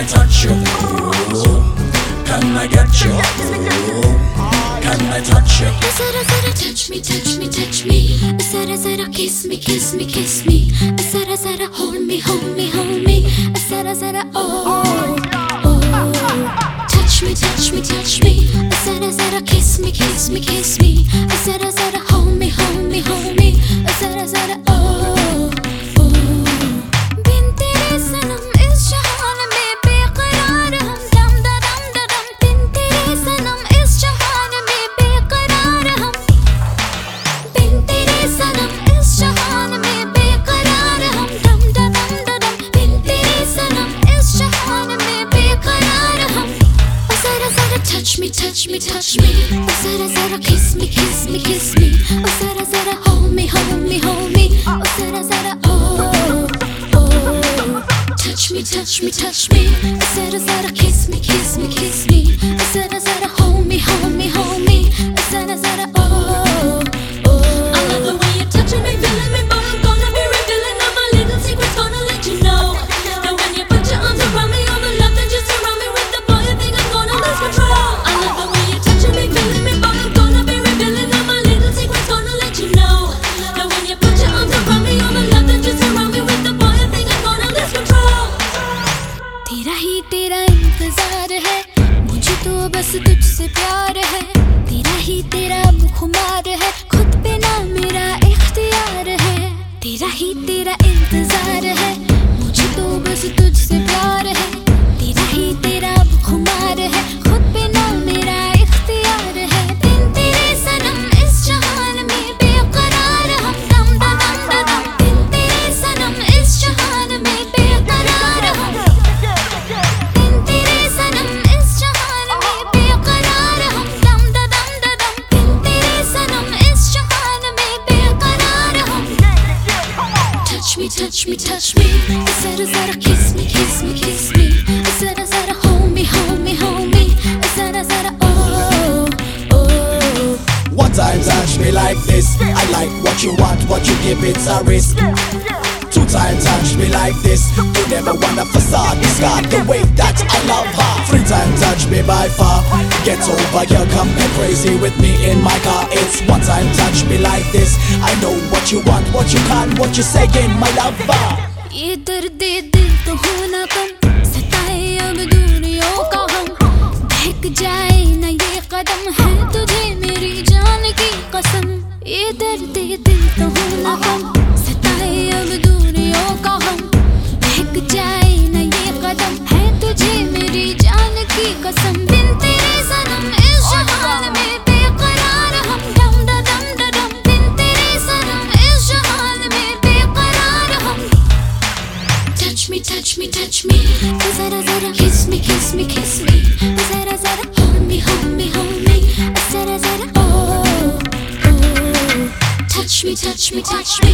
I touch you? Can I get you? Can I touch you? Zara zara touch me, touch me, touch me. Zara zara kiss me, kiss me, kiss me. Zara zara hold me, hold me, hold me. Zara zara oh oh. Touch me, touch me, touch me. Zara zara kiss me, kiss me, kiss me. touch me, touch me Oh zara zara. kiss me, kiss me, kiss me Oh zara zara. hold me, hold me, hold me Oh zara zara. oh, oh Touch me, touch me, touch me Oh zara zara. kiss me, kiss me, kiss me Oh zara. इंतज़ार है। मुझे तो बस तुझसे प्यार है। तेरा ही तेरा मुखमार है। खुद पे ना मेरा इख्तियार है। तेरा ही तेरा इंतज़ार है। मुझे तो बस तुझसे me, touch me, touch me. Zara zara kiss me, kiss me, kiss me. Zara zara hold me, hold me, hold me. Zara zara oh oh. One time touch me like this. I like what you want, what you give, it's a risk Two times touch me like this. You never wanna facade, discard the way that I love her. Three times touch me by far. Get over, girl, come get crazy with me in my car. It's one time touch me like this. I know what you want, what you can, what you saying, my lover. ये दर्द दिल तो होना कम सताए अब दूरियों का हम बहक जाए न ये कदम है तुझे मेरी जान की कसम ये दर्द दिल तो होना कम कोई कसम बिनती सनम इस जहान में बेकरार हम दम दा दम दा दम बिनती सनम इस जहान में बेकरार हम touch me touch me touch me जरा जरा किस मी किस मी किस मी जरा जरा हम मी हम मी हम मी जरा जरा Touch me, touch me, touch me.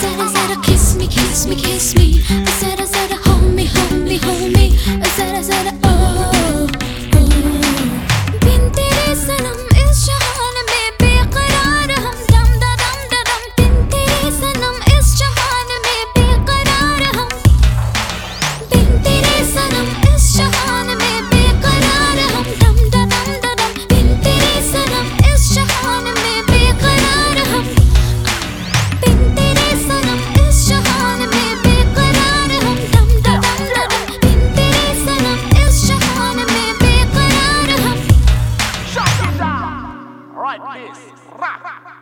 Zara zara, kiss me, kiss me, kiss me. Zara zara, hold me, hold me, hold me. Zara zara, oh. rah rah rah